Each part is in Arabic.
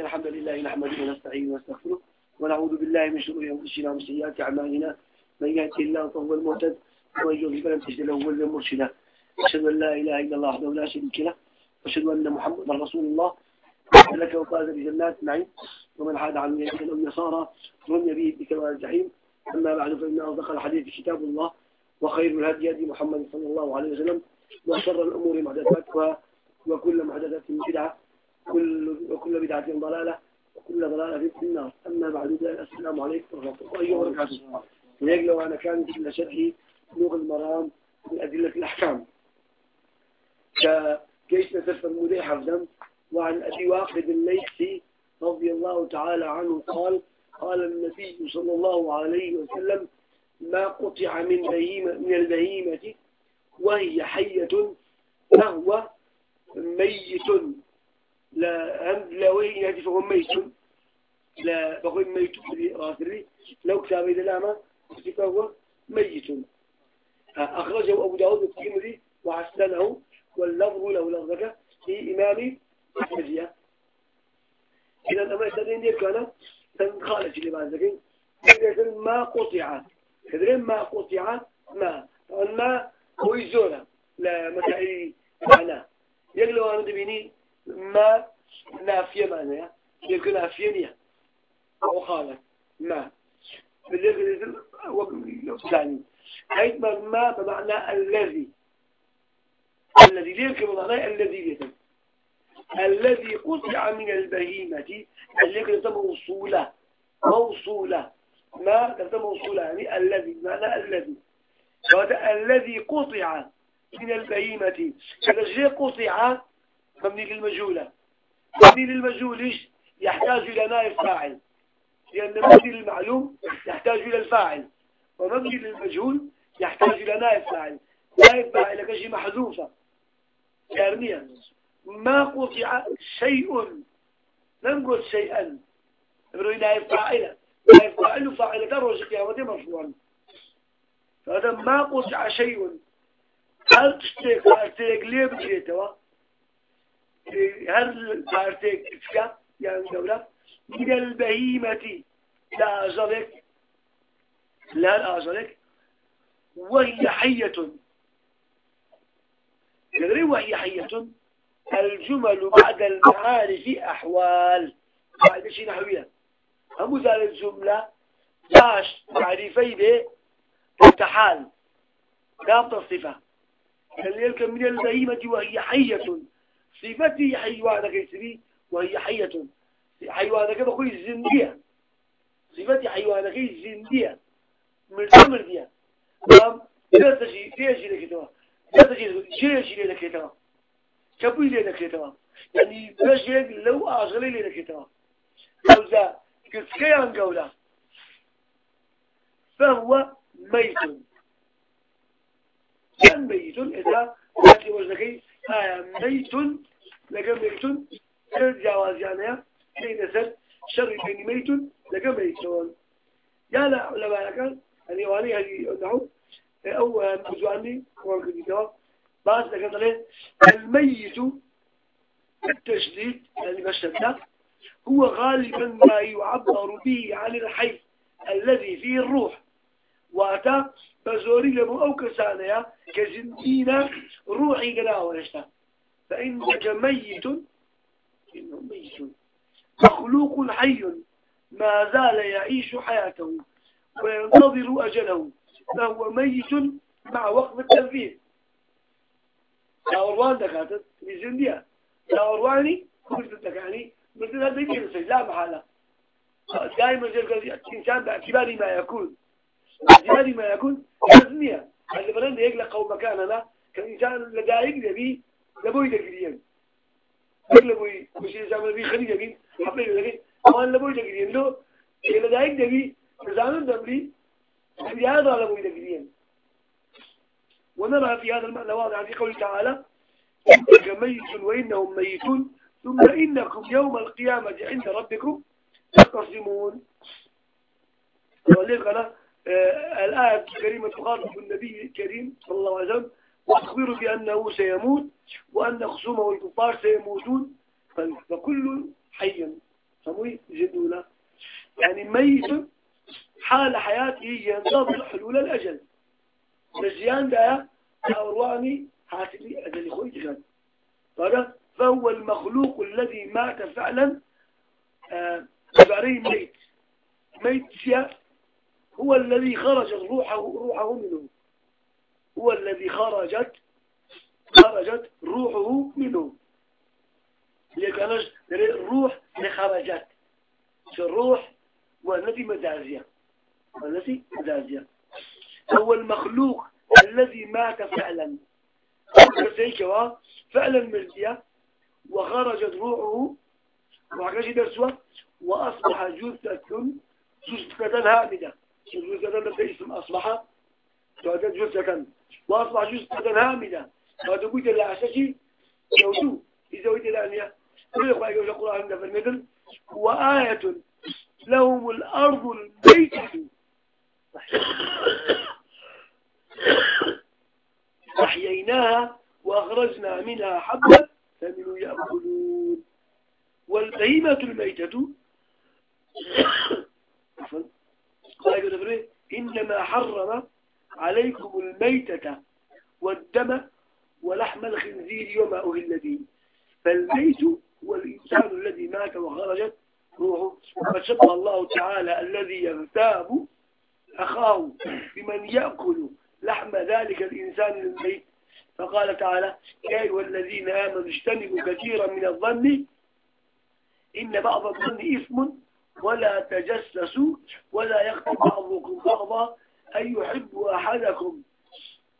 الحمد لله نحمده ونستعينه ونستغفره ونعوذ بالله من شرور أنفسنا ومن سيئات أعمالنا. من يهده الله فهو المهتد ومن يضلل فلن تجد له وليا مرشدا. أشهد أن لا إله إلا الله وحده لا شريك له. وأشهد أن محمدا رسول الله. لك وفاز بجنات نعيم ومن حاد عن يده أو يسارا رمي به بكوان الجحيم. أما بعد فإن أصدق الحديث كتاب الله. وخير الهدي هدي محمد صلى الله عليه وسلم. وشر الأمور محدثاتها وكل محدثات بدعة. كل وكل بدعة ضلالة وكل ضلالة في النار. أما بعد السلام عليكم ورحمة الله وبركاته. لو أنا كان في شرحي بلوغ المرام من أدلة الأحكام. كيش نسف المدير حفظا؟ وعن أبي واقد الليثي رضي الله تعالى عنه قال قال النبي صلى الله عليه وسلم ما قطع من بهيمة من البهيمة وهي حية فهو ميت لا هم لا وين يهدي فهو ميت لا بقول ميت في راسري. لو كتاب إذا لاما فهو ميت أخرجه أبو داود الترمذي وحسنه واللفظ له لفظك في إمام أحمدية إذا أما يستدين دير كان تنخالج اللي بعد ذلك. ما قطع. كذلك ما قطع ما؟ ما هو يزوله لا مسائل معناه يقلو أنا دبيني. ما نافية معناها يمكن نافية نية. أو خالة. ما. بالذي ثاني حيث ما بمعنى الذي. الذي. ليك بمعنى الذي يتم الذي قطع من البهيمة. الذي يتم موصولة. موصولة. ما تتم موصولة يعني الذي. معنى الذي. الذي قطع من البهيمة. الشيء قطع مبني للمجهولة. مبني للمجهول يحتاج إلى نائب فاعل. لأن مبني للمعلوم يحتاج إلى الفاعل. ومبني للمجهول يحتاج إلى نائب فاعل. نائب فاعل كشي محذوفة. كارنية ما قطع شيء. لم قل شيئا. نبرو نائب فاعل. نائب فاعل فاعل تروج قيامة مرفوعا فهذا ما قطع شيء. هل تشتيك هل ليه بجيتوا هل تفكا يعني دولة من البهيمة لا أجلك لا أجلك وهي حية تدري وهي حية الجمل بعد المعارف أحوال. بعد شيء نحوية. هم ذلك الجملة داش تعريفي به التحال. دام تصفة. اللي من البهيمة وهي حية. صفتي حيوانك يسري وهي حية. حيوانك بخوي الزندية صفتي حيوانك الزندية مرتمر ديا نعم لا تجي تيجي لك توا لا تجي جيجي لك توا كبوي لك توا يعني بجيك لو أشغلي لك توا لو ذا كسكيان قولا فهو ميت. كان ميت. إذا يأتي وجهك ميت. لقى ميت جواز يعني بين سر شر بين ميت لقى ميتون. يا لا علماء لك يعني واني هذه نعو أو مجواني وانك جواب بعض لك طلع الميت التشديد يعني بشدة هو غالبا ما يعبر به عن الحي الذي فيه الروح. وأتى بزوري لبو أو كسانيا كزندينا روحي قناه ونشتا فإنك ميت. إنه ميت. مخلوق حي ما زال يعيش حياته وينتظر أجله. فهو ميت مع وقت التنفيذ. لا أروان دكاتت بزندية لا أرواني لك يعني مثل هذا يجب لا محالة. دائما الإنسان باعتبار ما يكون. باعتبار ما يكون تزنية اللي بلند يقلق قوم مكاننا كإنسان لدائق يبي لبوي دقريين لبوي؟ مش إنسان لبي خلي يبي حبي يبي أمان لبوي دقريين لو لدائق يبي نزامن دبلي في هذا لبوي دقريين ونرى في هذا المعنى واضح في قوله تعالى إنك ميت وإنهم ميتون ثم إنكم يوم القيامة عند ربكم تقسمون ولذلك أنا آه، الآية الكريمة تخاطب النبي الكريم صلى الله عليه وسلم وتخبر بأنه سيموت وأن خصومه الكفار سيموتون. فكل حي سموي جدونا يعني ميت حال حياته ينتظر حلول الأجل. نجيان ده أورواني حاسبي أجل فهو المخلوق الذي مات فعلا آه ميت. ميت هو الذي خرجت روحه روحه منه. هو الذي خرجت خرجت روحه منه. لكنش الروح؟ لخرجت الروح والتي مجازية والتي مجازية هو المخلوق الذي مات فعلا. فعلا مرضية وخرجت روحه. وحكاش درسوا وأصبح جثة جثة هامدة. جثة لدى اسم أصبح تعدد جثة وأصبح جثة هامدة هذا قلت العشاشي يوجو إذا وجد الأنية كل إخوة يقول القرآن في المثل وآية لهم الأرض الميتة أحييناها وأخرجنا منها حبا فمنوا يأكلون. والبهيمة الميتة. قال إنما حرم عليكم الميتة والدم ولحم الخنزير وما أهل به. فالميت هو الإنسان الذي مات وخرجت روحه. وقد شبه الله تعالى الذي يغتاب أخاه بمن يأكل لحم ذلك الإنسان الميت. فقال تعالى يا أيها الذين آمنوا اجتنبوا كثيرا من الظن. إن بعض الظن إثم ولا تجسسوا ولا يغتب بعضكم بعضا. أن يحب أحدكم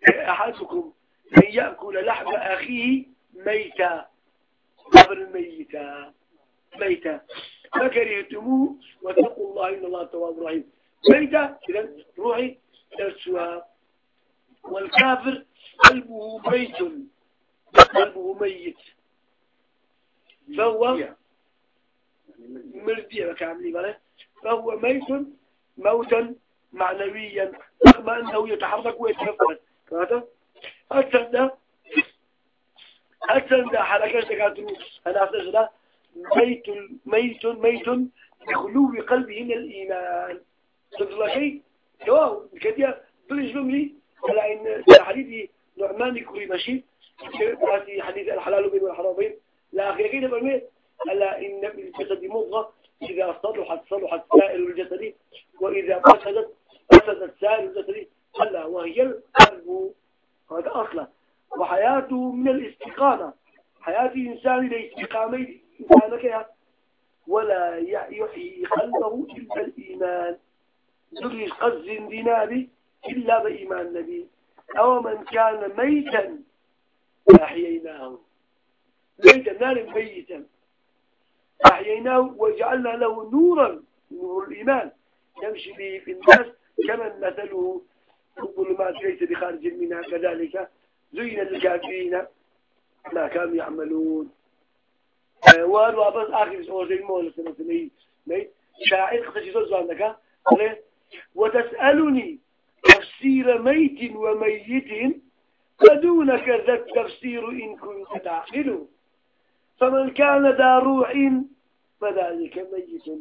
أحدكم أن يأكل لحم أخيه ميتا قبل ميتا. ميتا فكرهتموه واتقوا الله إن الله تواب رحيم. ميتا إذا روحي ترسوها والكافر قلبه ميت. قلبه ميت. فهو مرضي فهو ميت موتا معنويا رغم أنه يتحرك ويتنفس هذا أكثر أكثر ده حركات تكاتلو أنا أفضل ميت ميت ميت بخلو قلبه من الإيمان. صدق شيء؟ جواه كده بلش جملي على إن حديث نعمان كوري ماشي في حديث الحلال بين والحرام بين لا أخي برمي على إن الجسد مضغة. إذا صلحت صلحت سائر الجسد. وإذا فسدت فسدت سائر الجسد ألا وهي القلب. هذا أصلا. وحياته من الاستقامة. حياة إنسان لاستقامة إنسانك ولا يحيي قلبه إلا الإيمان. ذري قز ديناري إلا بإيمان النبي. أو من كان ميتا أحييناه. ميتا نار ميتا. أحييناه وجعلنا له نورا نور الإيمان. يمشي به في الناس كمن مثله الظلمات ليس بخارج منها كذلك زين للكافرين ما كانوا يعملون. آه، وقالوا بس آخر سؤال زي ما سنة شاعر خشي زوج لك وتسألني تفسير ميت وميت فدونك ذا التفسير إن كنت تعقل فمن كان ذا روح فذلك ميت.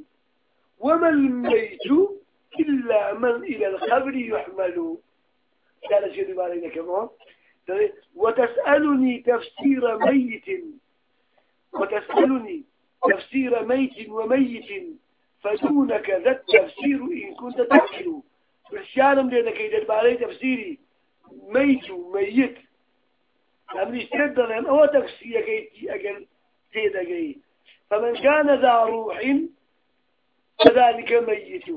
وما الميت؟ إلا من إلى القبر يحمل. قال شيء بالنا كمان وتسألني تفسير ميت. وتسألني تفسير ميت وميت فدونك ذا التفسير إن كنت تعقل. پرسیارم لێ دەکەی دەربارەی تەفسیری مەیت و مەیت ئەمریشتێت دەڵێن ئەوە تەفسیەکەیتی ئەگەر تێدەگەی فمن كان ذا روح فذلك ميت.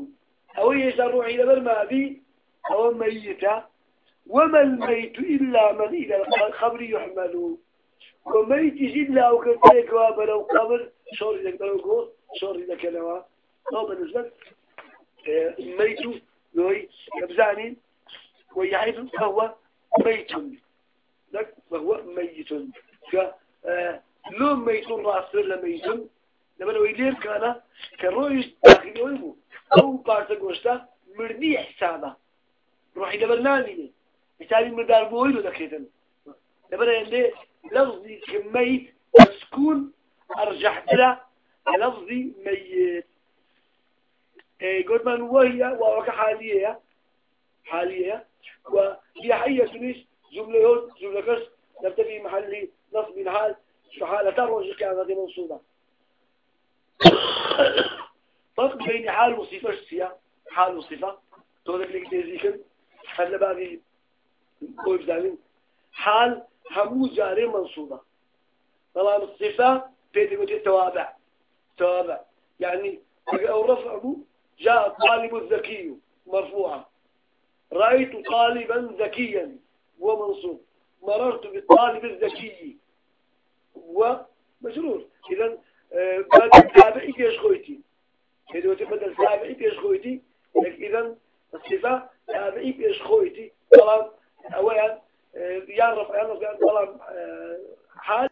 أو يسا روحي لبر بي أو ميتا. وما الميت إلا من إلى القبر يحمل وميت إلا وكذلك وابلو قبر شور لك بلوكو شور لك لوا أو بالنسبة ميت لوي يبزاني ويعيد فهو ميت. لك فهو ميت. ف لو ميت راس ولا ميت لما لو يلير كان كرويش داخلي ويبو أو بارتا قوشتا مردي حسابه روحي لبرنامي حسابي مردار بويلو دكيتن. لبرا يندي لفظي كميت سكون أرجح بلا لفظي ميت. إيه قلت من وهي ووك حالية. حالية. وهي حية سنيش جملة جملة كش نبتفي محل نصب حال حالة تروج كانت منصوبة. بين حال وصفة سيا حال وصفة. تقول لك تيزيكن هذا بابي قوي بزعلين حال همو جاري منصوبة. طبعا الصفة بيدي توابع. توابع. يعني أو رفعه جاء الطالب الذكي مرفوعا. رأيت طالبا ذكيا ومنصوب. مررت بالطالب الذكي ومجرور إذا آه، بدل تابعي كيش خويتي. إذا بدل تابعي كيش خويتي إذا الصفة تابعي كيش خويتي طبعا أولا آه، يعرف يعرف طبعا آه، حال